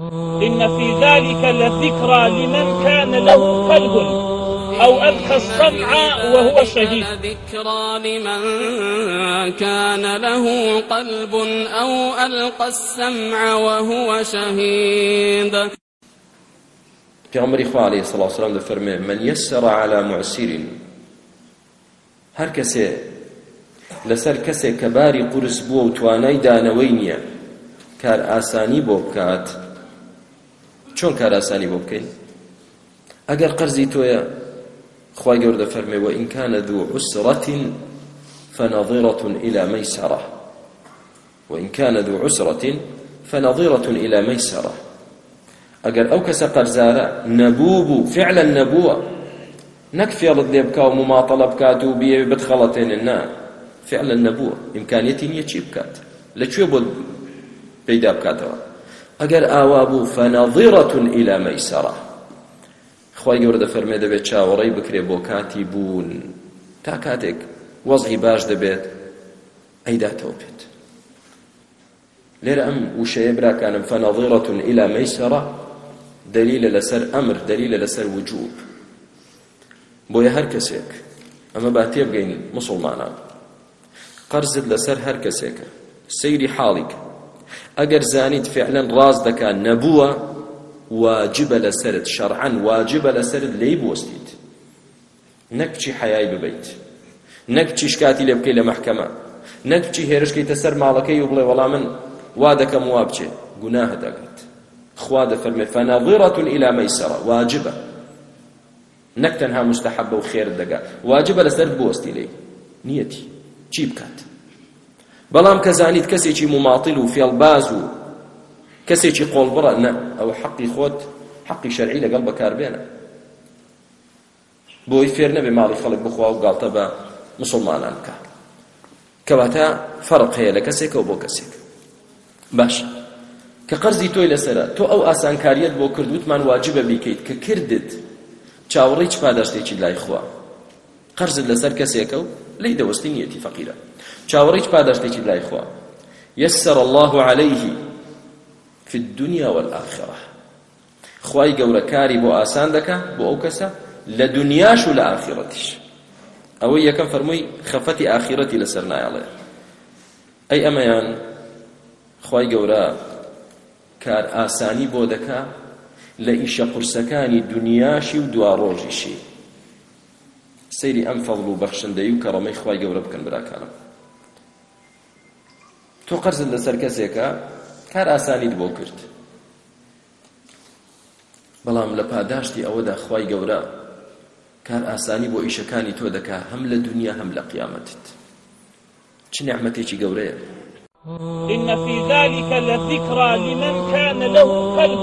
إن في ذلك لذكرى لمن كان له قلب أو ألقى السمع وهو شهيد ذكرى لمن كان له قلب أو ألقى السمع وهو شهيد پیغمبری خوا علیه الصلاة والسلام ده فرمه من يسر على معسر هر کسی لسر کسی کباری قرس بو و توانای دانوی نیه کار آسانی بو بکات چۆن کاراسانی بۆ بکەین ئەگەر قەرزی تۆیە خی گەوردە فەرمێەوە ئینکانە دوو عوسڕەتین فنظرة إلى ميسرة وإن كان ذو عسرة فنظرة إلى ميسرة أجر أو كسا قرزارة نبوب فعلا نبوة نكفي رد لبكا ومماطلة بكاتو بي بتخلطين النا فعلا نبوة إمكانيتي نيتشي بكات لشو بود بيدا بكاتوا ئەگەر ئاوا بوو فەنەظیڕەتون ئیلا مەیسەرە خی گەورە دەفەرمێ دەبێت چاوەڕێی بکرێ بۆ کاتی بوون تا کاتێک وەزعی باش دەبێت ئەیداتەوە بێت لێرە ئەم وشەیە براکانم فەنەظیڕەتون ئیلا مەیسەرە دەلیلە لەسەر ئەمر دەلیلە لەسەر وجوب بۆیە هەر کەسێک ئەمە با تێبگەین مسلمانان قەرزت لەسەر هەر کەسێکە سەیری حاڵیکە ئەگەر زانیت فعلا ڕاز دەکا نەبووە واجبە لەسرت شەرعەن واجبە لەسرت لی بوەستیت نەک بچی حەیای ببەیت نەک بچی شکاتی لێ بکەی لە مەحکەمە نەک بچی هێرشکەیتە سەر ماڵەکەی و بڵێ وەڵام من وا دەکەم وا بچێ گوناهە دەگەیت خوا دەفەرمێت فەناظیرەة إلى مەیسەرە واجبە نەک تەنها مستحەبە و خێر دەگا واجبە لەسەر بوەستی لێی نیەتی چی بکات بەڵام کە زانیت کەسێکی مماتڵ و فێڵباز و کەسێکی قۆڵبڕە نە ئەو حەقی خۆت حەقی شەرعی لەگەڵ بەکاربێنە بۆی فێر نەبێ ماڵی خەڵک بخوا و گاڵتە بە مسلمانان بکە کەواتە فەرق هەیە لە کەسێک و بۆ کەسێک باش کە قەرزی تۆی لەسرە تۆ ئەو ئاسانکاریت بۆ کردوتمان واجبە بیکەیت کە کردت چاوەڕی چ پاداشتێکی لای خوا قەرزت لەسەر کەسێکە و لی دەوەستی نیەتی فەقیرە چاوەڕی هیچ پاداشتێکی لای خوا یەسەر الله عليه في الدنيا والآخرة خوای گەورە کاری بۆ ئاسان دەکا بۆ ئەو کەسە لە دنیاش و لە ئاخرەتیش ئەوەی یەکەم فەرمووی خەفەتی ئاخرەتی لەسەر نایەڵێ ئەی ئەمەیان خی گەورە کار ئاسانی بۆ دەکا لە ئیشە قورسەکانی دنیاشی و دواڕۆژیشی سەیری ئەم فەڵ و بەخشندەی و کەڕەمەی خی گەورە بکەن براکانم تۆ قەرزت لەسەر کەسێکە کار ئاسانیت بۆ کرد بەڵام لە پاداشتی ئەوەدا خی گەورە کار ئاسانی بۆ ئیشەکانی تۆ دەکا هەم لە دنیا هەم لە قیامەتت چ نعمەتێکی گەورەیە إن في ذلك لذكرى لمن كان له قلب